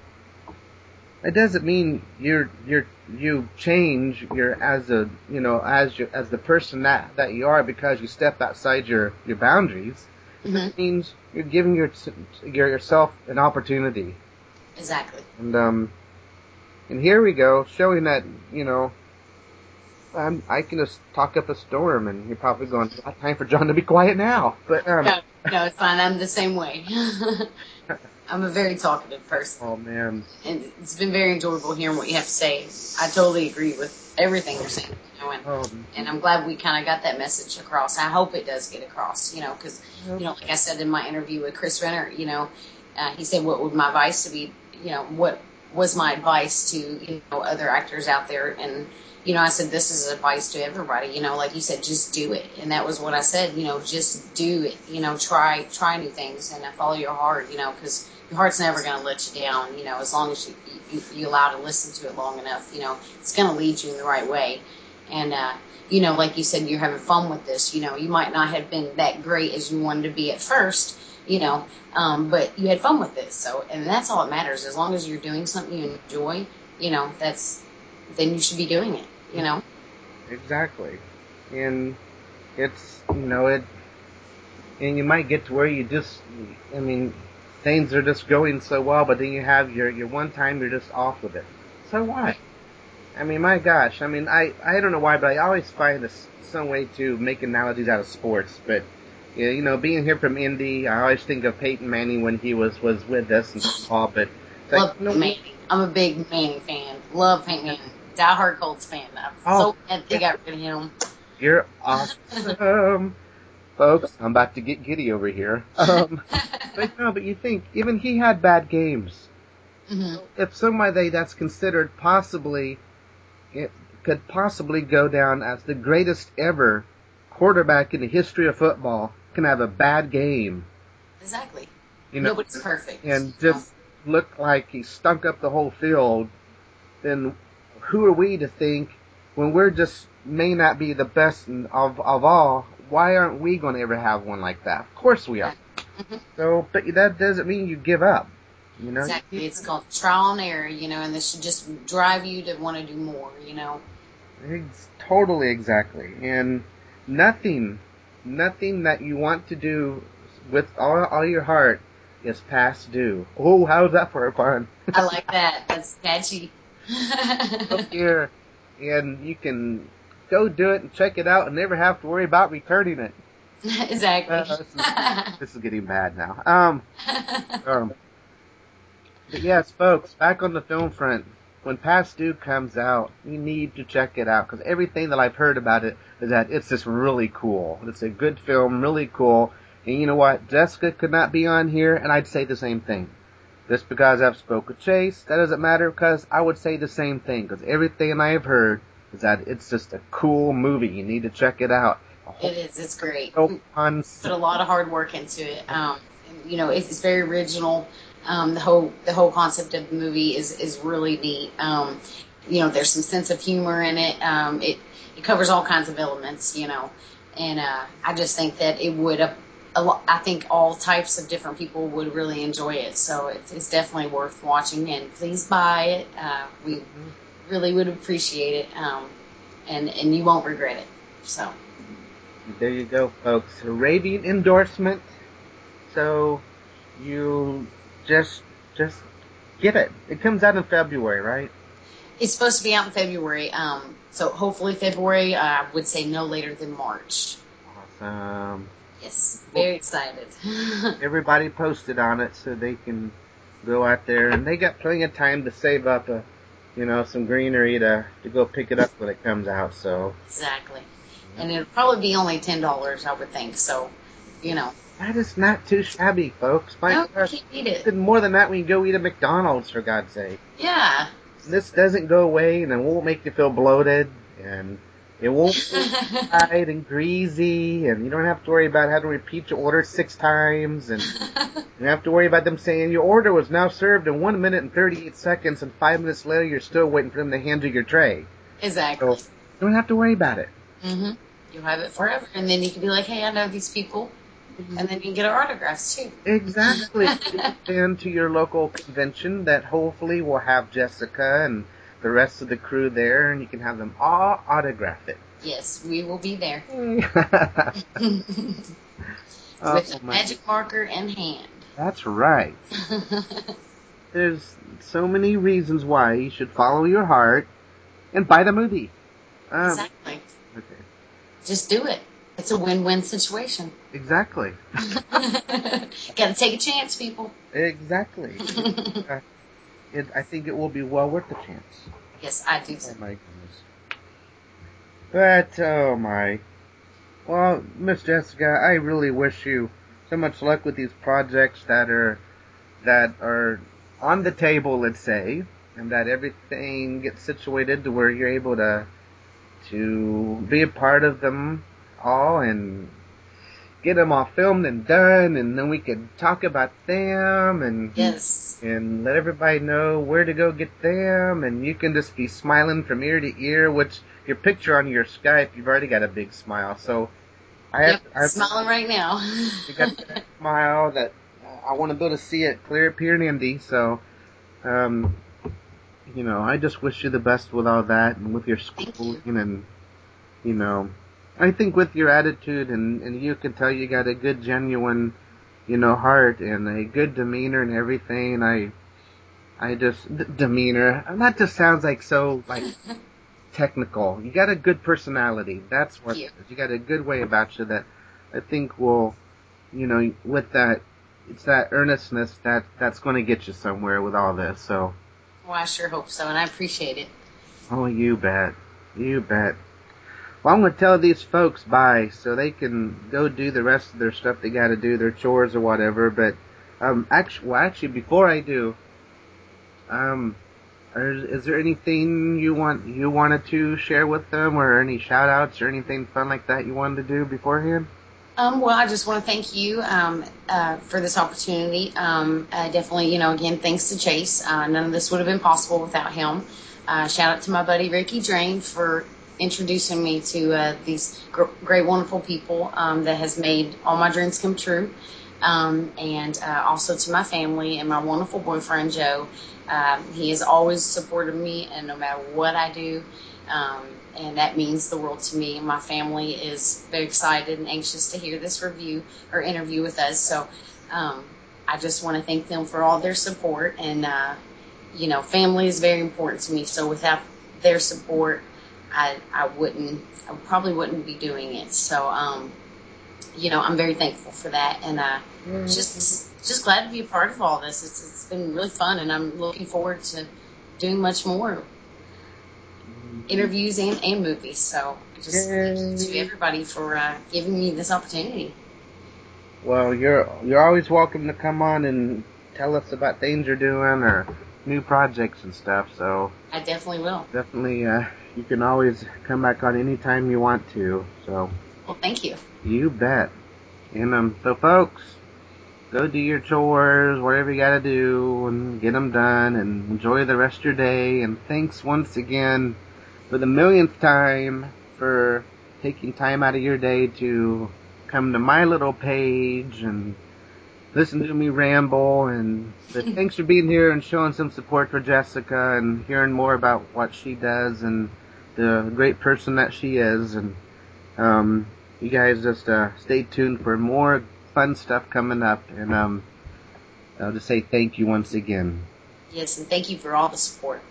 it doesn't mean you're you're you change your as a you know as your as the person that that you are because you step outside your your boundaries. Mhm. It means you're giving your, your yourself an opportunity, Exactly. and um, and here we go, showing that you know. I'm, I can just talk up a storm, and you're probably going. "Not time for John to be quiet now. But um, No, no, it's fine. I'm the same way. I'm a very talkative person, Oh man. and it's been very enjoyable hearing what you have to say. I totally agree with everything you're saying. You know, and, Oh, and I'm glad we kind of got that message across. I hope it does get across. You know, because you know, like I said in my interview with Chris Renner, you know, uh, he said, "What would my advice to be? You know, what was my advice to you know other actors out there?" And you know, I said, "This is advice to everybody. You know, like you said, just do it." And that was what I said. You know, just do it. You know, try try new things and follow your heart. You know, because your heart's never going to let you down. You know, as long as you, you you allow to listen to it long enough, you know, it's going to lead you in the right way. And uh, you know, like you said, you're having fun with this. You know, you might not have been that great as you wanted to be at first, you know, um, but you had fun with this. So, and that's all that matters. As long as you're doing something you enjoy, you know, that's then you should be doing it. You know, Exactly. And it's, you know, it, and you might get to where you just, I mean, things are just going so well, but then you have your, your one time you're just off with it. So what? I mean, my gosh, I mean, I, I don't know why, but I always find this, some way to make analogies out of sports, but, you know, being here from Indy, I always think of Peyton Manning when he was, was with us and all, but, like, love you know, Manning. I'm a big Manning fan. Love Peyton Manning. Die-hard Colts fan. I'm Oh, so glad they got rid of him. You're awesome, folks. I'm about to get giddy over here. Um, but no, but you think even he had bad games. hmm If somebody that's considered possibly it could possibly go down as the greatest ever quarterback in the history of football can have a bad game, Exactly. you know, Nobody's perfect. and just look like he stunk up the whole field, then who are we to think when we're just may not be the best of of all? Why aren't we going to ever have one like that? Of course we are. Mhm. So, but that doesn't mean you give up. You know, Exactly. It's called trial and error, you know, and this should just drive you to want to do more, you know. It's totally exactly, and nothing, nothing that you want to do with all all your heart is past due. Oh, how's that for a pun? I like that. That's catchy. up here, and you can go do it and check it out and never have to worry about returning it. exactly. Uh, this, is, this is getting bad now. Um, um, but yes, folks, back on the film front, when Past Due comes out, you need to check it out because everything that I've heard about it is that it's just really cool. It's a good film, really cool. And you know what? Jessica could not be on here, and I'd say the same thing. Just because I've spoke with Chase, that doesn't matter because I would say the same thing because everything I have heard is that it's just a cool movie. You need to check it out. It is. It's great. so fun. Put a lot of hard work into it. Um, you know, it's, it's very original. Um, the whole the whole concept of the movie is is really neat. Um, you know, there's some sense of humor in it. Um, it it covers all kinds of elements. You know, and uh, I just think that it would. Uh, a lot, I think all types of different people would really enjoy it. So it's, it's definitely worth watching. And please buy it. Uh, we really would appreciate it. Um, and and you won't regret it. So There you go, folks. A raving endorsement. So you just just get it. It comes out in February, right? it's supposed to be out in February. Um, so hopefully February. Uh, I would say no later than March. Awesome. Yes, very excited. Everybody posted on it so they can go out there and they got plenty of time to save up a you know, some greenery to to go pick it up when it comes out, so exactly. And it'll probably be only ten dollars, I would think. So, you know, that is not too shabby, folks. My no, gosh, can't it. and more than that we you go eat at McDonald's for God's sake. Yeah. This doesn't go away and it won't make you feel bloated and it won't be fried and greasy and you don't have to worry about having to repeat your order six times and you don't have to worry about them saying your order was now served in one minute and 38 seconds and five minutes later you're still waiting for them to hand you your tray. exactly. So you don't have to worry about it. Mm-hmm. You'll have it forever, and then you can be like, "Hey, I know these people," and then you can get our autographs too. Exactly. and to your local convention that hopefully will have Jessica and the rest of the crew there and you can have them all autograph it. Yes, we will be there Oh, with a my- magic marker in hand. That's right. There's so many reasons why you should follow your heart and buy the movie. Um, exactly. okay. Just do it. It's a win-win situation. Exactly. Got to take a chance, people. Exactly. Uh, it, I think it will be well worth the chance. yes, I do. Oh my goodness. But oh my. Well, Miss Jessica, I really wish you so much luck with these projects that are that are on the table, let's say, and that everything gets situated to where you're able to to be a part of them all and get them all filmed and done, and then we could talk about them and Yes. and let everybody know where to go get them, and you can just be smiling from ear to ear. Which your picture on your Skype, you've already got a big smile. So I have, Yep, I have smiling right now. you got that smile that I want to be able to see it clear up here in Indy. So, um, you know, I just wish you the best with all that and with your schooling and, you know, I think with your attitude and, and you can tell you got a good, genuine, you know, heart and a good demeanor and everything. I, I just, d- demeanor, that just sounds like so, like, technical. You got a good personality. That's what is. You got a good way about you that I think will, you know, with that, it's that earnestness that that's going to get you somewhere with all this. So, well, I sure hope so, and I appreciate it. oh, you bet, you bet. Well, I'm going to tell these folks bye so they can go do the rest of their stuff they got to do, their chores or whatever. But um, actually, well, actually, before I do, um, is, is there anything you want you wanted to share with them, or any shout outs or anything fun like that you wanted to do beforehand? Um, well, I just want to thank you um, uh, for this opportunity. Um, uh, definitely, you know, again, thanks to Chase. Uh, none of this would have been possible without him. Uh, shout out to my buddy Ricky Drain for introducing me to uh, these gr- great, wonderful people um, that has made all my dreams come true. Um, and uh, also to my family and my wonderful boyfriend Joe. Um, he has always supported me, and no matter what I do, um, and that means the world to me. And my family is very excited and anxious to hear this review or interview with us. So um, I just want to thank them for all their support. And, uh, you know, family is very important to me. So without their support, I, I wouldn't, I probably wouldn't be doing it. So, um, you know, I'm very thankful for that. And uh, just, just glad to be a part of all this. It's, it's been really fun, and I'm looking forward to doing much more interviews and, and movies. So just thank you to everybody for uh, giving me this opportunity. Well, you're you're always welcome to come on and tell us about things you're doing or new projects and stuff. So I definitely will. definitely, uh, you can always come back on anytime you want to. So Well, thank you. you bet. And um, so folks, go do your chores, whatever you gotta do, and get them done, and enjoy the rest of your day. And thanks once again for the millionth time for taking time out of your day to come to my little page and listen to me ramble. And but thanks for being here and showing some support for Jessica and hearing more about what she does and the great person that she is. And um, you guys just uh, stay tuned for more fun stuff coming up. And um, I'll just say thank you once again. Yes, and thank you for all the support.